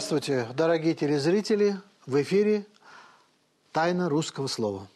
Здравствуйте, дорогие телезрители! В эфире «Тайна русского слова».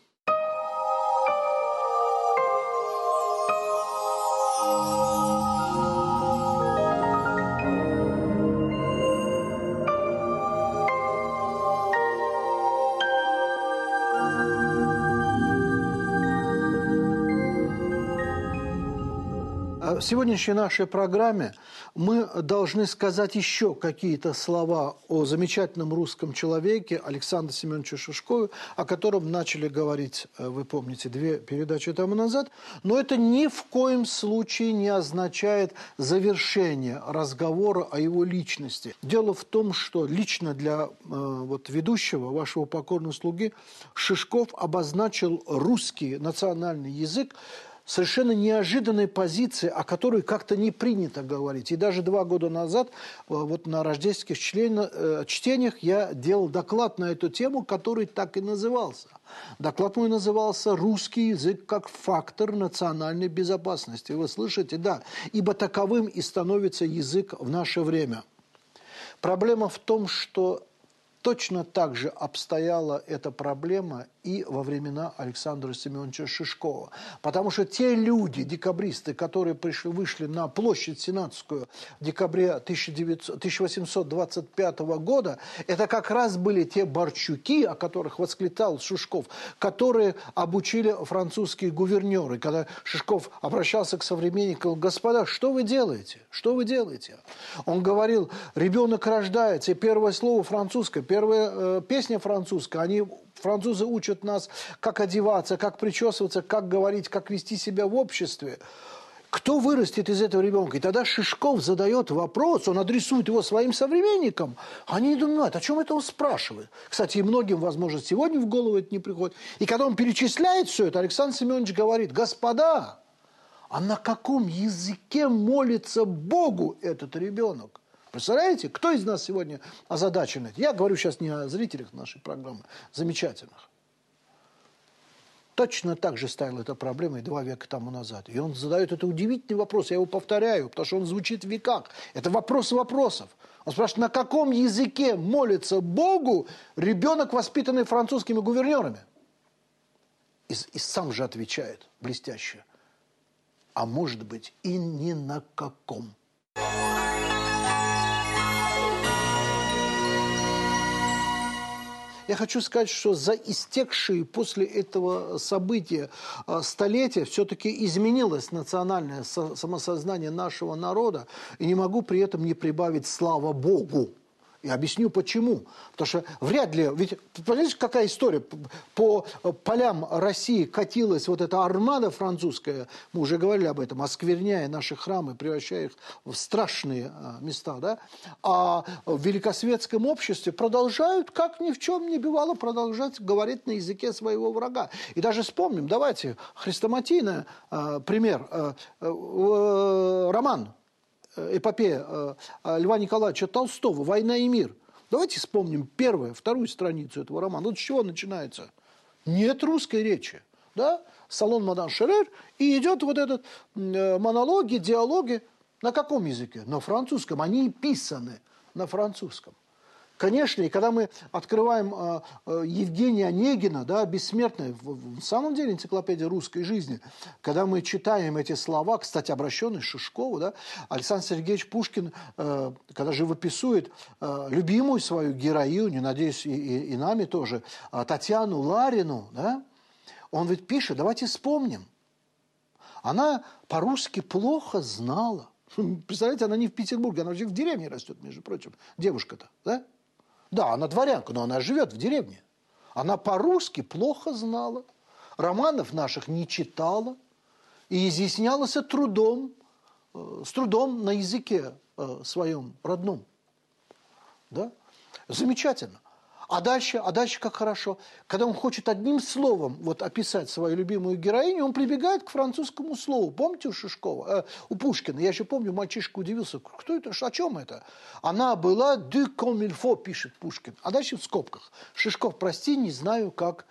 Сегодняшней нашей программе мы должны сказать еще какие-то слова о замечательном русском человеке Александре Семеновиче Шишкове, о котором начали говорить, э, вы помните, две передачи тому назад. Но это ни в коем случае не означает завершение разговора о его личности. Дело в том, что лично для э, вот, ведущего, вашего покорного слуги, Шишков обозначил русский национальный язык совершенно неожиданной позиции, о которой как-то не принято говорить. И даже два года назад, э, вот на рождественских э, чтениях, я делал доклад на эту тему, который так и назывался. Доклад мой назывался «Русский язык как фактор национальной безопасности». Вы слышите? Да. Ибо таковым и становится язык в наше время. Проблема в том, что Точно так же обстояла эта проблема и во времена Александра Семеновича Шишкова. Потому что те люди, декабристы, которые пришли, вышли на площадь Сенатскую в декабре 1900, 1825 года, это как раз были те борчуки, о которых восклицал Шишков, которые обучили французские гувернеры. Когда Шишков обращался к современникам, господа, что вы делаете? Что вы делаете? Он говорил, ребенок рождается, и первое слово французское, первая э, песня французская, они французы учат нас, как одеваться, как причесываться, как говорить, как вести себя в обществе. Кто вырастет из этого ребенка? И тогда Шишков задает вопрос, он адресует его своим современникам. Они не думают, о чем это он спрашивает. Кстати, и многим, возможно, сегодня в голову это не приходит. И когда он перечисляет все это, Александр Семенович говорит, господа, а на каком языке молится Богу этот ребенок? Представляете, кто из нас сегодня озадачен? Я говорю сейчас не о зрителях нашей программы, замечательных. Точно так же ставил эту проблему и два века тому назад. И он задает это удивительный вопрос, я его повторяю, потому что он звучит в веках. Это вопрос вопросов. Он спрашивает, на каком языке молится Богу ребенок, воспитанный французскими гувернерами? И, и сам же отвечает блестяще. А может быть и ни на каком. Я хочу сказать, что за истекшие после этого события а, столетия все-таки изменилось национальное самосознание нашего народа, и не могу при этом не прибавить «слава Богу». И объясню почему. Потому что вряд ли... Ведь, понимаете, какая история? По полям России катилась вот эта армада французская, мы уже говорили об этом, оскверняя наши храмы, превращая их в страшные а, места, да? А в великосветском обществе продолжают, как ни в чем не бывало, продолжать говорить на языке своего врага. И даже вспомним, давайте, хрестоматийный э, пример, э, э, роман Э, эпопея э, э, Льва Николаевича Толстого «Война и мир». Давайте вспомним первую, вторую страницу этого романа. Вот с чего начинается? Нет русской речи. Да? Салон Мадан Шерер, и идет вот этот э, монологи, диалоги. На каком языке? На французском. Они писаны на французском. Конечно, и когда мы открываем э, э, Евгения Онегина, да, бессмертная, в, самом деле энциклопедия русской жизни, когда мы читаем эти слова, кстати, обращенные Шишкову, да, Александр Сергеевич Пушкин, э, когда живописует э, любимую свою героиню, надеюсь, и, и, и нами тоже, э, Татьяну Ларину, да, он ведь пишет, давайте вспомним, она по-русски плохо знала. Представляете, она не в Петербурге, она вообще в деревне растет, между прочим, девушка-то, да? Да, она дворянка, но она живет в деревне. Она по-русски плохо знала, романов наших не читала и изъяснялась трудом, э, с трудом на языке э, своем родном. Да? Замечательно. А дальше, а дальше как хорошо. Когда он хочет одним словом вот описать свою любимую героиню, он прибегает к французскому слову. Помните у Шишкова, э, у Пушкина? Я еще помню, мальчишка удивился, кто это, о чем это? Она была «du comme il faut», пишет Пушкин. А дальше в скобках. Шишков, прости, не знаю, как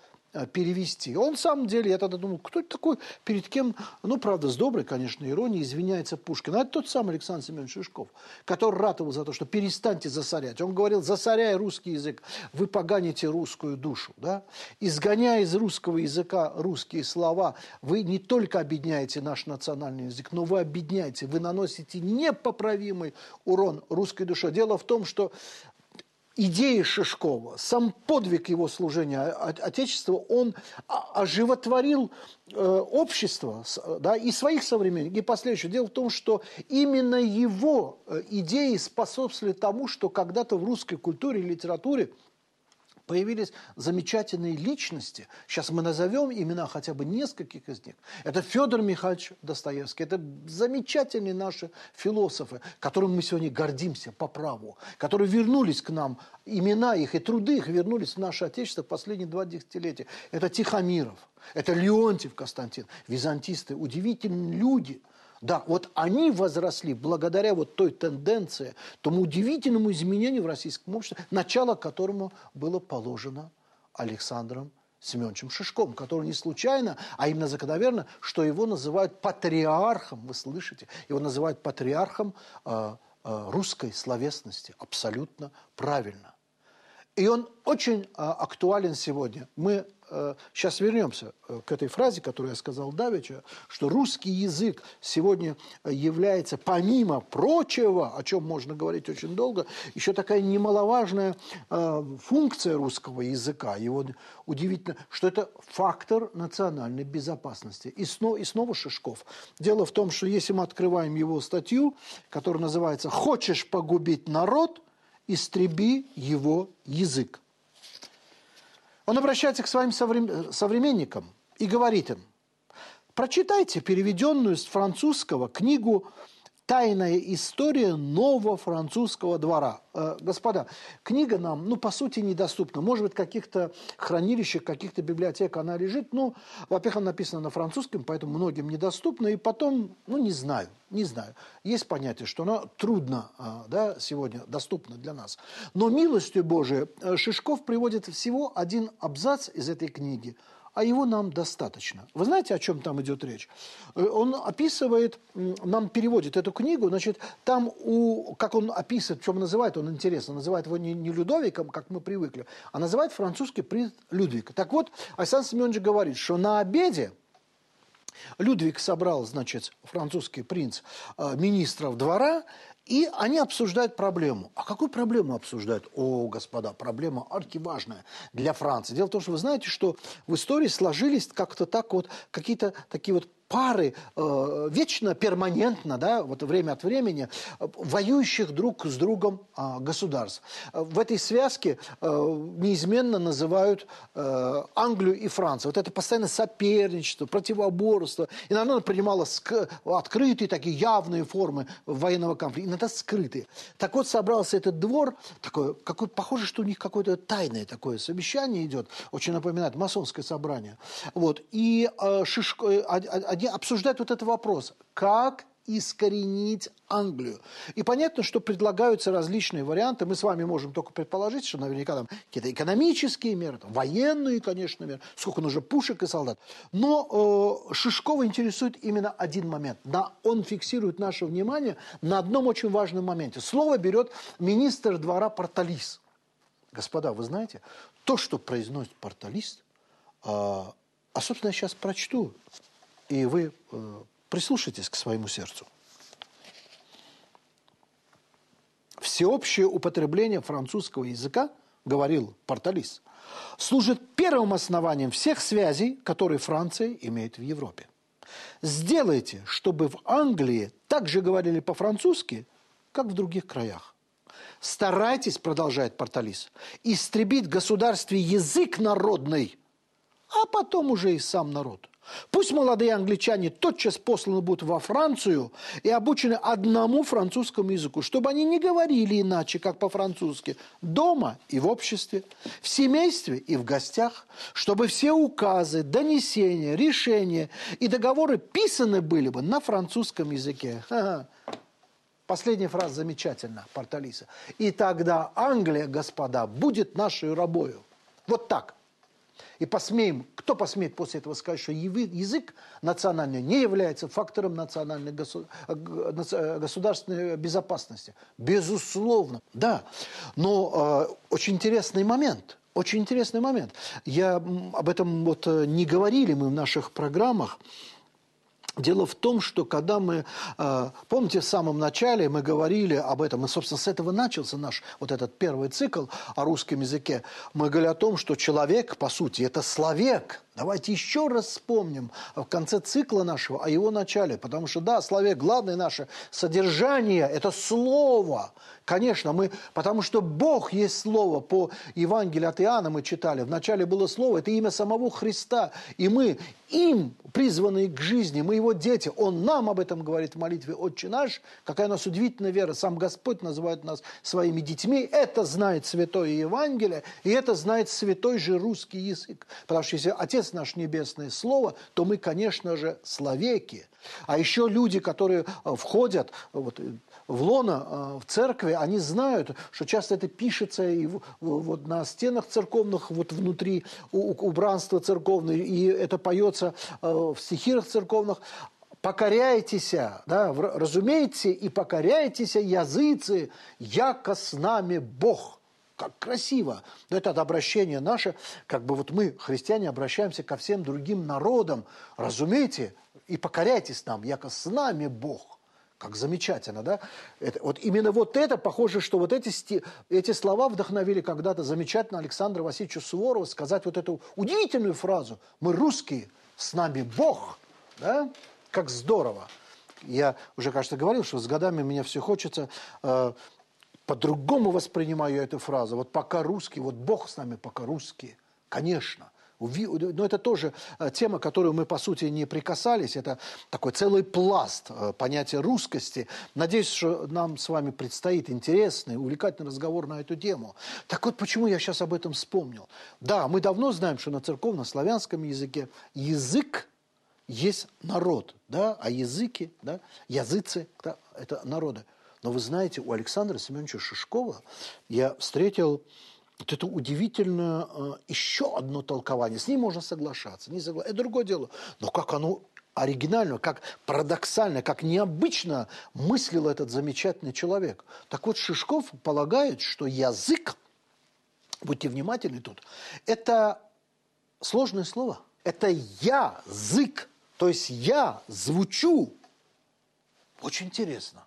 перевести. Он, на самом деле, я тогда думал, кто это такой, перед кем, ну, правда, с доброй, конечно, иронией извиняется Пушкин. А это тот самый Александр Семенович Шишков, который ратовал за то, что перестаньте засорять. Он говорил, засоряя русский язык, вы поганите русскую душу. Да? Изгоняя из русского языка русские слова, вы не только объединяете наш национальный язык, но вы объединяете, вы наносите непоправимый урон русской душе. Дело в том, что идеи Шишкова, сам подвиг его служения Отечеству, он оживотворил э, общество да, и своих современников, и последующих. Дело в том, что именно его э, идеи способствовали тому, что когда-то в русской культуре и литературе появились замечательные личности. Сейчас мы назовем имена хотя бы нескольких из них. Это Федор Михайлович Достоевский, это замечательные наши философы, которым мы сегодня гордимся по праву, которые вернулись к нам, имена их и труды их вернулись в наше Отечество в последние два десятилетия. Это Тихомиров, это Леонтьев Константин, византисты, удивительные люди – да, вот они возросли благодаря вот той тенденции, тому удивительному изменению в российском обществе, начало которому было положено Александром Семеновичем Шишком, который не случайно, а именно закономерно, что его называют патриархом, вы слышите, его называют патриархом э, э, русской словесности, абсолютно правильно. И он очень э, актуален сегодня. Мы сейчас э, вернемся э, к этой фразе, которую я сказал Давича, что русский язык сегодня является, помимо прочего, о чем можно говорить очень долго, еще такая немаловажная э, функция русского языка. Его удивительно, что это фактор национальной безопасности. И снова, и снова Шишков. Дело в том, что если мы открываем его статью, которая называется «Хочешь погубить народ? Истреби его язык». Он обращается к своим современникам и говорит им, прочитайте переведенную с французского книгу «Тайная история нового французского двора». Э, господа, книга нам, ну, по сути, недоступна. Может быть, в каких-то хранилищах, каких-то библиотеках она лежит. Ну, во-первых, она написана на французском, поэтому многим недоступна. И потом, ну, не знаю, не знаю. Есть понятие, что она трудно, э, да, сегодня доступна для нас. Но милостью Божией э, Шишков приводит всего один абзац из этой книги – а его нам достаточно. Вы знаете, о чем там идет речь? Э, он описывает, нам переводит эту книгу, значит, там, у, как он описывает, чем называет, он интересно, называет его не, не Людовиком, как мы привыкли, а называет французский принц Людвиг. Так вот, Александр Семенович говорит, что на обеде Людвиг собрал, значит, французский принц э, министров двора, и они обсуждают проблему. А какую проблему обсуждают? О, господа, проблема архиважная для Франции. Дело в том, что вы знаете, что в истории сложились как-то так вот какие-то такие вот пары э, вечно, перманентно, да, вот время от времени, воюющих друг с другом э, государств. В этой связке э, неизменно называют э, Англию и Францию. Вот это постоянное соперничество, противоборство. Иногда оно принимало открытые такие явные формы военного конфликта, иногда скрытые. Так вот собрался этот двор, такой, какой, похоже, что у них какое-то тайное такое совещание идет, очень напоминает масонское собрание. Вот. И э, Шишко, э, один обсуждают вот этот вопрос. Как искоренить Англию. И понятно, что предлагаются различные варианты. Мы с вами можем только предположить, что наверняка там какие-то экономические меры, там, военные, конечно, меры, сколько нужно пушек и солдат. Но э, Шишкова интересует именно один момент. Да, он фиксирует наше внимание на одном очень важном моменте. Слово берет министр двора Порталис. Господа, вы знаете, то, что произносит Порталис, э, а, собственно, я сейчас прочту и вы э, прислушайтесь к своему сердцу. Всеобщее употребление французского языка, говорил Порталис, служит первым основанием всех связей, которые Франция имеет в Европе. Сделайте, чтобы в Англии также говорили по-французски, как в других краях. Старайтесь, продолжает Порталис, истребить в государстве язык народный, а потом уже и сам народ. Пусть молодые англичане тотчас посланы будут во Францию и обучены одному французскому языку, чтобы они не говорили иначе, как по-французски, дома и в обществе, в семействе и в гостях, чтобы все указы, донесения, решения и договоры писаны были бы на французском языке. Последняя фраза замечательна, Порталиса. И тогда Англия, господа, будет нашей рабою. Вот так. И посмеем, кто посмеет после этого сказать, что язык национальный не является фактором национальной государственной безопасности? Безусловно, да. Но э, очень интересный момент – очень интересный момент. Я об этом вот э, не говорили мы в наших программах. Дело в том, что когда мы, э, помните, в самом начале мы говорили об этом, и, собственно, с этого начался наш вот этот первый цикл о русском языке, мы говорили о том, что человек, по сути, это словек, Давайте еще раз вспомним в конце цикла нашего о его начале. Потому что, да, слове главное наше содержание – это слово. Конечно, мы, потому что Бог есть слово. По Евангелию от Иоанна мы читали. Вначале было слово, это имя самого Христа. И мы им призванные к жизни, мы его дети. Он нам об этом говорит в молитве «Отче наш». Какая у нас удивительная вера. Сам Господь называет нас своими детьми. Это знает Святое Евангелие, и это знает святой же русский язык. Потому что если Отец Отец наш Небесное Слово, то мы, конечно же, словеки. А еще люди, которые э, входят вот, в лона, э, в церкви, они знают, что часто это пишется и вот на стенах церковных, вот внутри убранства церковного, и это поется э, в стихирах церковных, покоряйтесь, да, разумеете, и покоряйтесь, языцы, яко с нами Бог как красиво. Но это обращение наше, как бы вот мы, христиане, обращаемся ко всем другим народам. Разумеете, и покоряйтесь нам, яко с нами Бог. Как замечательно, да? Это, вот именно вот это, похоже, что вот эти, сти, эти слова вдохновили когда-то замечательно Александра Васильевича Суворова сказать вот эту удивительную фразу «Мы русские, с нами Бог». Да? Как здорово. Я уже, кажется, говорил, что с годами мне все хочется э, по-другому воспринимаю эту фразу. Вот пока русский, вот Бог с нами пока русские. Конечно. Но это тоже э, тема, которую мы, по сути, не прикасались. Это такой целый пласт э, понятия русскости. Надеюсь, что нам с вами предстоит интересный, увлекательный разговор на эту тему. Так вот, почему я сейчас об этом вспомнил? Да, мы давно знаем, что на церковно-славянском языке язык есть народ, да, а языки, да, языцы, да, это народы. Но вы знаете, у Александра Семеновича Шишкова я встретил вот это удивительное э, еще одно толкование. С ним можно соглашаться, не соглашаться. Это другое дело. Но как оно оригинально, как парадоксально, как необычно мыслил этот замечательный человек. Так вот, Шишков полагает, что язык, будьте внимательны тут, это сложное слово. Это язык, то есть я звучу. Очень интересно.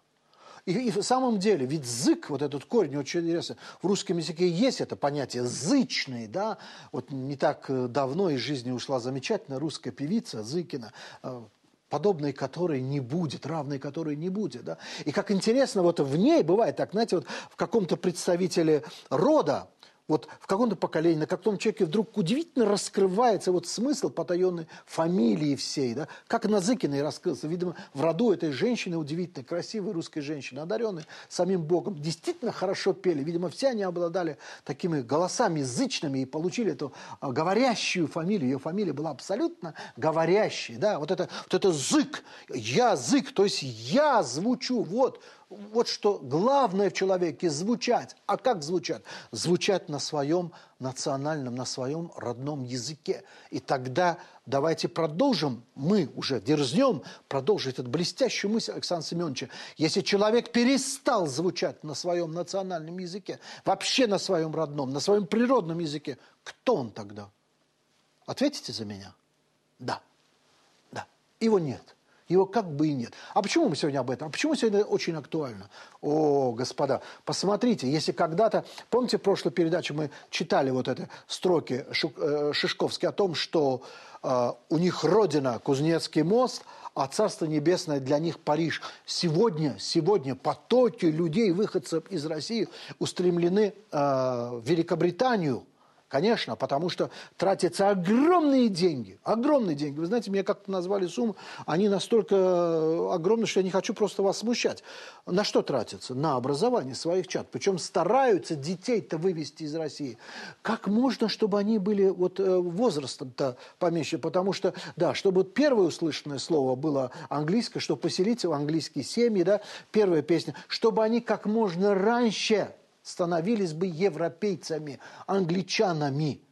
И, и в самом деле, ведь зык, вот этот корень, очень интересно, в русском языке есть это понятие зычный, да, вот не так э, давно из жизни ушла замечательная русская певица Зыкина, э, подобной которой не будет, равной которой не будет. Да? И как интересно, вот в ней бывает так, знаете, вот в каком-то представителе рода, вот в каком-то поколении, на каком человеке вдруг удивительно раскрывается вот смысл потаенной фамилии всей, да, как на Зыкиной раскрылся, видимо, в роду этой женщины удивительной, красивой русской женщины, одаренной самим Богом, действительно хорошо пели, видимо, все они обладали такими голосами язычными и получили эту а, говорящую фамилию, ее фамилия была абсолютно говорящей, да, вот это, вот это зык, язык, то есть я звучу, вот, вот что главное в человеке – звучать. А как звучать? Звучать на своем национальном, на своем родном языке. И тогда давайте продолжим, мы уже дерзнем продолжить эту блестящую мысль Александра Семеновича. Если человек перестал звучать на своем национальном языке, вообще на своем родном, на своем природном языке, кто он тогда? Ответите за меня? Да. Да. Его нет. Его как бы и нет. А почему мы сегодня об этом? А почему сегодня очень актуально? О, господа, посмотрите, если когда-то... Помните, в прошлой передаче мы читали вот эти строки э, Шишковские о том, что э, у них родина Кузнецкий мост, а Царство Небесное для них Париж. Сегодня, сегодня потоки людей, выходцев из России, устремлены э, в Великобританию – Конечно, потому что тратятся огромные деньги, огромные деньги. Вы знаете, мне как-то назвали сумму, они настолько э, огромные, что я не хочу просто вас смущать. На что тратятся? На образование своих чад. Причем стараются детей-то вывести из России. Как можно, чтобы они были вот э, возрастом-то поменьше? Потому что, да, чтобы первое услышанное слово было английское, чтобы поселиться в английские семьи, да, первая песня, чтобы они как можно раньше становились бы европейцами, англичанами.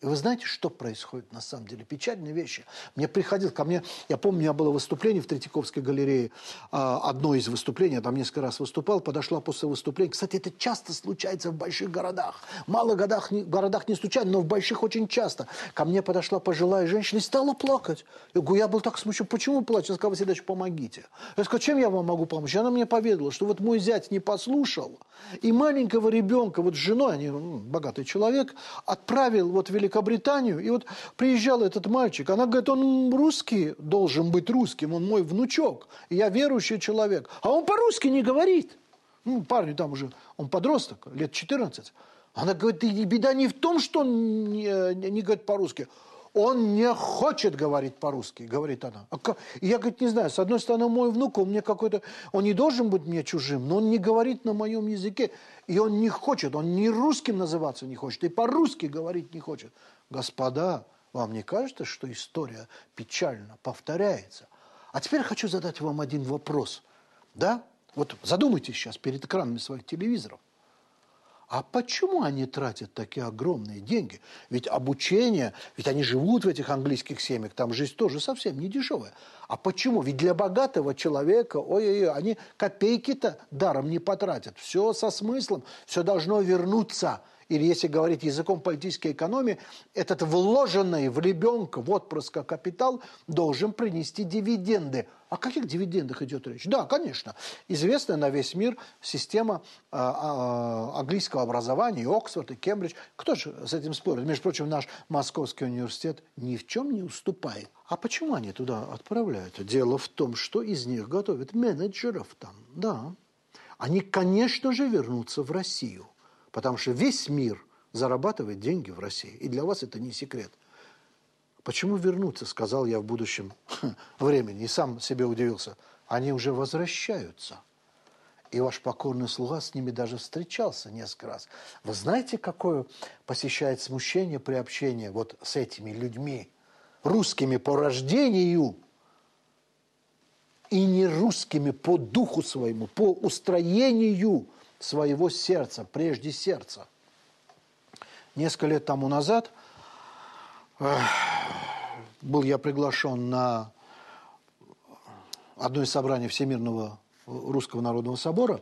И вы знаете, что происходит на самом деле? Печальные вещи. Мне приходил ко мне, я помню, у меня было выступление в Третьяковской галерее, а, одно из выступлений, я там несколько раз выступал, подошла после выступления. Кстати, это часто случается в больших городах. В малых городах, городах не случайно, но в больших очень часто. Ко мне подошла пожилая женщина и стала плакать. Я говорю, я был так смущен, почему плачешь? Она сказала, Василий помогите. Я сказал, чем я вам могу помочь? Она мне поведала, что вот мой зять не послушал, и маленького ребенка, вот с женой, они богатый человек, отправил вот в Великобританию, и вот приезжал этот мальчик, она говорит, он русский, должен быть русским, он мой внучок, я верующий человек, а он по-русски не говорит. Ну, парню там уже, он подросток, лет 14. Она говорит, и беда не в том, что он не, не говорит по-русски, он не хочет говорить по-русски, говорит она. А я, говорит, не знаю, с одной стороны, мой внук, он мне какой-то, он не должен быть мне чужим, но он не говорит на моем языке, и он не хочет, он не русским называться не хочет, и по-русски говорить не хочет. Господа, вам не кажется, что история печально повторяется? А теперь хочу задать вам один вопрос. Да? Вот задумайтесь сейчас перед экранами своих телевизоров. А почему они тратят такие огромные деньги? Ведь обучение, ведь они живут в этих английских семьях, там жизнь тоже совсем не дешевая. А почему? Ведь для богатого человека, ой-ой-ой, они копейки-то даром не потратят. Все со смыслом, все должно вернуться или если говорить языком политической экономии, этот вложенный в ребенка, в отпрыска капитал должен принести дивиденды. О каких дивидендах идет речь? Да, конечно. Известная на весь мир система э, э, английского образования, и Оксфорд, и Кембридж. Кто же с этим спорит? Между прочим, наш Московский университет ни в чем не уступает. А почему они туда отправляют? Дело в том, что из них готовят менеджеров там. Да. Они, конечно же, вернутся в Россию. Потому что весь мир зарабатывает деньги в России. И для вас это не секрет. Почему вернуться, сказал я в будущем времени. И сам себе удивился. Они уже возвращаются. И ваш покорный слуга с ними даже встречался несколько раз. Вы знаете, какое посещает смущение при общении вот с этими людьми, русскими по рождению и не русскими по духу своему, по устроению – своего сердца, прежде сердца. Несколько лет тому назад был я приглашен на одно из собраний Всемирного Русского Народного Собора,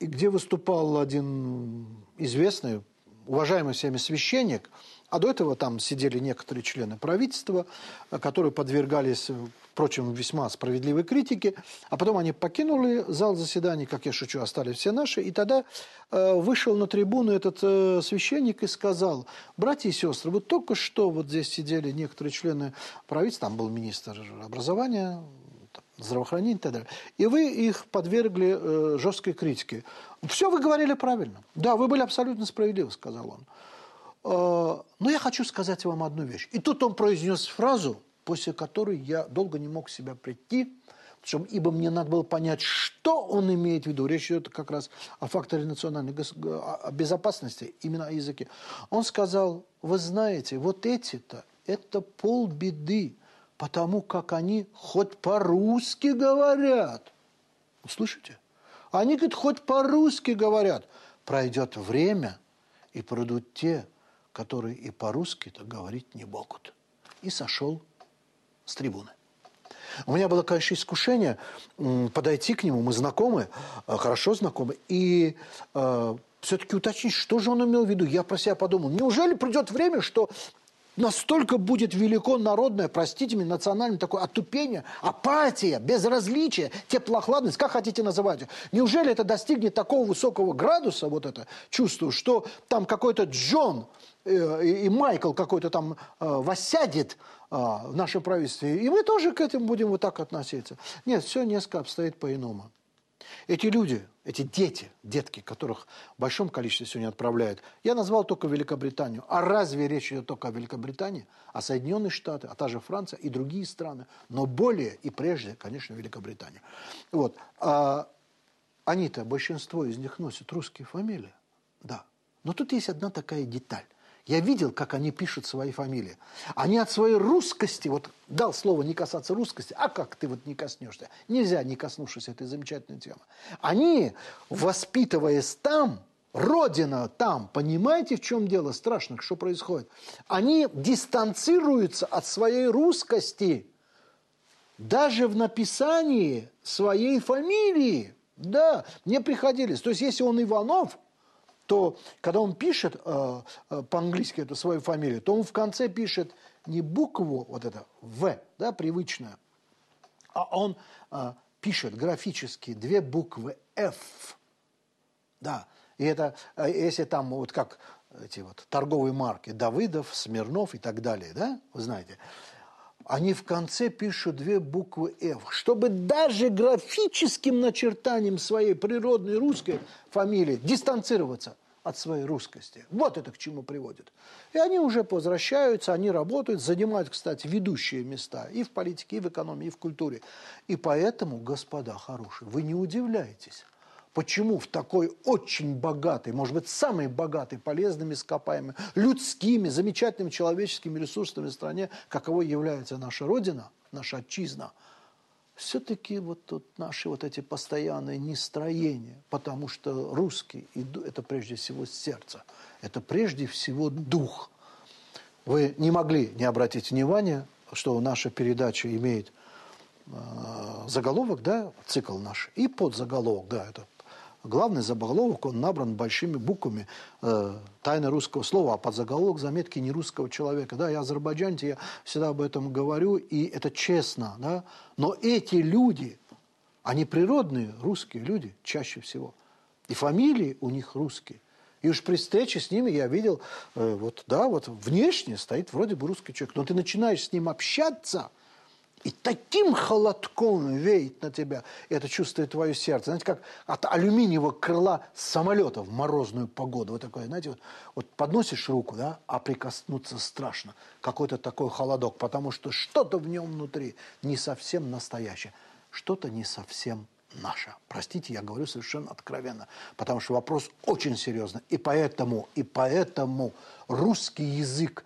где выступал один известный, уважаемый всеми священник – а до этого там сидели некоторые члены правительства, которые подвергались, впрочем, весьма справедливой критике. А потом они покинули зал заседаний, как я шучу, остались все наши. И тогда э, вышел на трибуну этот э, священник и сказал, братья и сестры, вот только что вот здесь сидели некоторые члены правительства, там был министр образования, здравоохранения и так далее. И вы их подвергли э, жесткой критике. Все вы говорили правильно. Да, вы были абсолютно справедливы, сказал он. Но я хочу сказать вам одну вещь. И тут он произнес фразу, после которой я долго не мог себя прийти, причем, ибо мне надо было понять, что он имеет в виду. Речь идет как раз о факторе национальной безопасности, именно о языке. Он сказал, вы знаете, вот эти-то, это полбеды, потому как они хоть по-русски говорят. Слышите? Они, говорит, хоть по-русски говорят. Пройдет время, и придут те, которые и по-русски-то говорить не могут. И сошел с трибуны. У меня было, конечно, искушение подойти к нему, мы знакомы, э, хорошо знакомы, и э, все-таки уточнить, что же он имел в виду. Я про себя подумал, неужели придет время, что настолько будет велико народное, простите меня, национальное такое отупение, апатия, безразличие, теплохладность, как хотите называть. Неужели это достигнет такого высокого градуса, вот это чувство, что там какой-то Джон э, и Майкл какой-то там э, воссядет э, в нашем правительстве, и мы тоже к этому будем вот так относиться. Нет, все несколько обстоит по-иному. Эти люди, эти дети, детки, которых в большом количестве сегодня отправляют, я назвал только Великобританию. А разве речь идет только о Великобритании? О Соединенные Штаты, а та же Франция и другие страны. Но более и прежде, конечно, Великобритания. Вот. А они-то, большинство из них носят русские фамилии. Да. Но тут есть одна такая деталь. Я видел, как они пишут свои фамилии. Они от своей русскости, вот дал слово не касаться русскости, а как ты вот не коснешься? Нельзя, не коснувшись этой замечательной темы. Они, воспитываясь там, Родина там, понимаете, в чем дело страшно, что происходит? Они дистанцируются от своей русскости. Даже в написании своей фамилии. Да, мне приходилось. То есть, если он Иванов, то когда он пишет э, э, по-английски эту свою фамилию, то он в конце пишет не букву, вот это В, да, привычная, а он э, пишет графически две буквы F. Да, и это, э, если там вот как эти вот торговые марки Давыдов, Смирнов и так далее, да, вы знаете, они в конце пишут две буквы F, чтобы даже графическим начертанием своей природной русской фамилии дистанцироваться от своей русскости. Вот это к чему приводит. И они уже возвращаются, они работают, занимают, кстати, ведущие места и в политике, и в экономии, и в культуре. И поэтому, господа хорошие, вы не удивляйтесь, почему в такой очень богатой, может быть, самой богатой полезными ископаемыми, людскими, замечательными человеческими ресурсами стране, каковой является наша Родина, наша Отчизна, все-таки вот тут наши вот эти постоянные нестроения, потому что русский – это прежде всего сердце, это прежде всего дух. Вы не могли не обратить внимания, что наша передача имеет э, заголовок, да, цикл наш, и подзаголовок, да, это Главный заголовок, он набран большими буквами э, «Тайна русского слова», а под заголовок заметки не русского человека. Да, я азербайджанец, я всегда об этом говорю, и это честно. Да? Но эти люди, они природные русские люди чаще всего. И фамилии у них русские. И уж при встрече с ними я видел, э, вот, да, вот внешне стоит вроде бы русский человек. Но ты начинаешь с ним общаться – и таким холодком веет на тебя, это чувствует твое сердце. Знаете, как от алюминиевого крыла самолета в морозную погоду. Вот такое, знаете, вот, вот подносишь руку, да, а прикоснуться страшно. Какой-то такой холодок, потому что что-то в нем внутри не совсем настоящее, что-то не совсем наше. Простите, я говорю совершенно откровенно, потому что вопрос очень серьезный. И поэтому, и поэтому русский язык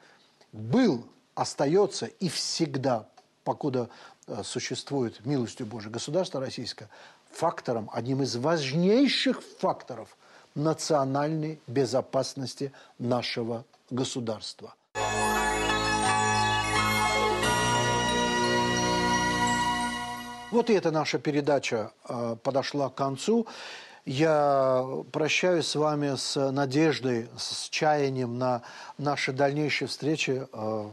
был, остается и всегда покуда э, существует милостью Божией государство российское, фактором, одним из важнейших факторов национальной безопасности нашего государства. Вот и эта наша передача э, подошла к концу. Я прощаюсь с вами с надеждой, с чаянием на наши дальнейшие встречи э,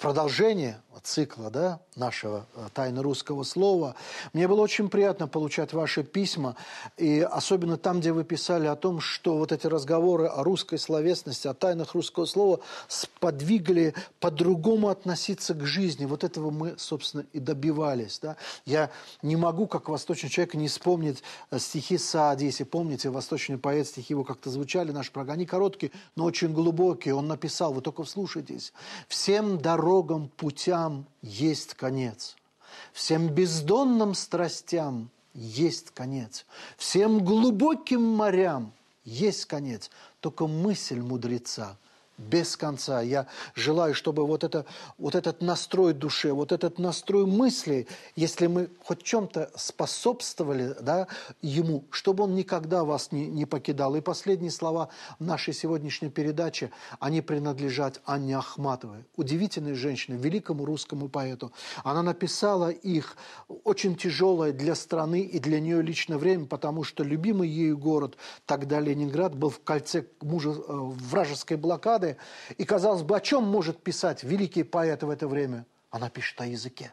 продолжение цикла да, нашего э, «Тайны русского слова». Мне было очень приятно получать ваши письма, и особенно там, где вы писали о том, что вот эти разговоры о русской словесности, о тайнах русского слова сподвигли по-другому относиться к жизни. Вот этого мы, собственно, и добивались. Да? Я не могу, как восточный человек, не вспомнить э, стихи Саади. Если помните, восточный поэт, стихи его как-то звучали, наши программы. Они короткие, но очень глубокие. Он написал, вы только вслушайтесь. «Всем дорогам, путям грехам есть конец. Всем бездонным страстям есть конец. Всем глубоким морям есть конец. Только мысль мудреца – без конца. Я желаю, чтобы вот, это, вот этот настрой души, вот этот настрой мысли, если мы хоть чем-то способствовали да, ему, чтобы он никогда вас не, не покидал. И последние слова нашей сегодняшней передачи, они принадлежат Анне Ахматовой, удивительной женщине, великому русскому поэту. Она написала их очень тяжелое для страны и для нее личное время, потому что любимый ею город, тогда Ленинград, был в кольце мужа, э, вражеской блокады, далее. И, казалось бы, о чем может писать великий поэт в это время? Она пишет о языке.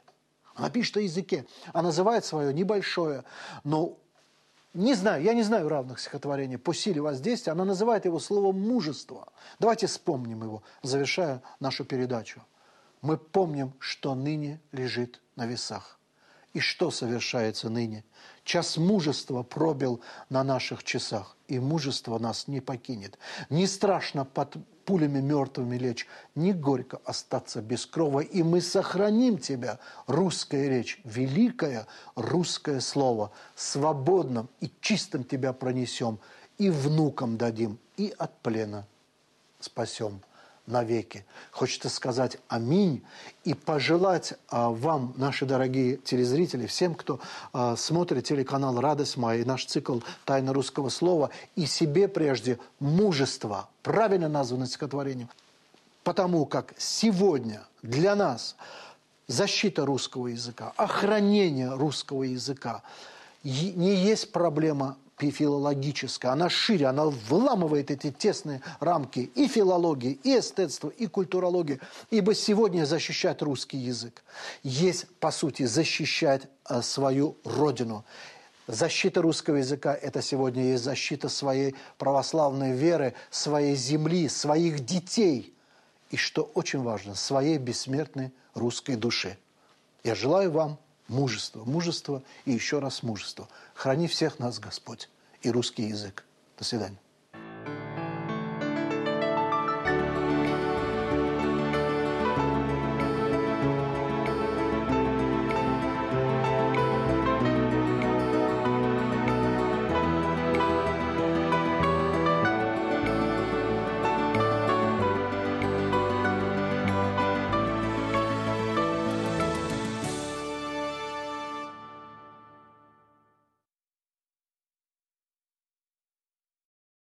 Она пишет о языке. Она называет свое небольшое, но не знаю, я не знаю равных стихотворений по силе воздействия. Она называет его словом «мужество». Давайте вспомним его, завершая нашу передачу. Мы помним, что ныне лежит на весах. И что совершается ныне? Час мужества пробил на наших часах, и мужество нас не покинет. Не страшно под пулями мертвыми лечь, не горько остаться без крова, и мы сохраним тебя, русская речь, великое русское слово, свободным и чистым тебя пронесем, и внукам дадим, и от плена спасем. Навеки. Хочется сказать аминь и пожелать а, вам, наши дорогие телезрители, всем, кто а, смотрит телеканал «Радость моя» и наш цикл «Тайна русского слова», и себе прежде мужество, правильно названное стихотворением, потому как сегодня для нас защита русского языка, охранение русского языка не есть проблема филологическая, она шире, она вламывает эти тесные рамки и филологии, и эстетства, и культурологии. Ибо сегодня защищать русский язык есть, по сути, защищать э, свою родину. Защита русского языка – это сегодня есть защита своей православной веры, своей земли, своих детей. И, что очень важно, своей бессмертной русской души. Я желаю вам мужество, мужество и еще раз мужество. Храни всех нас, Господь, и русский язык. До свидания.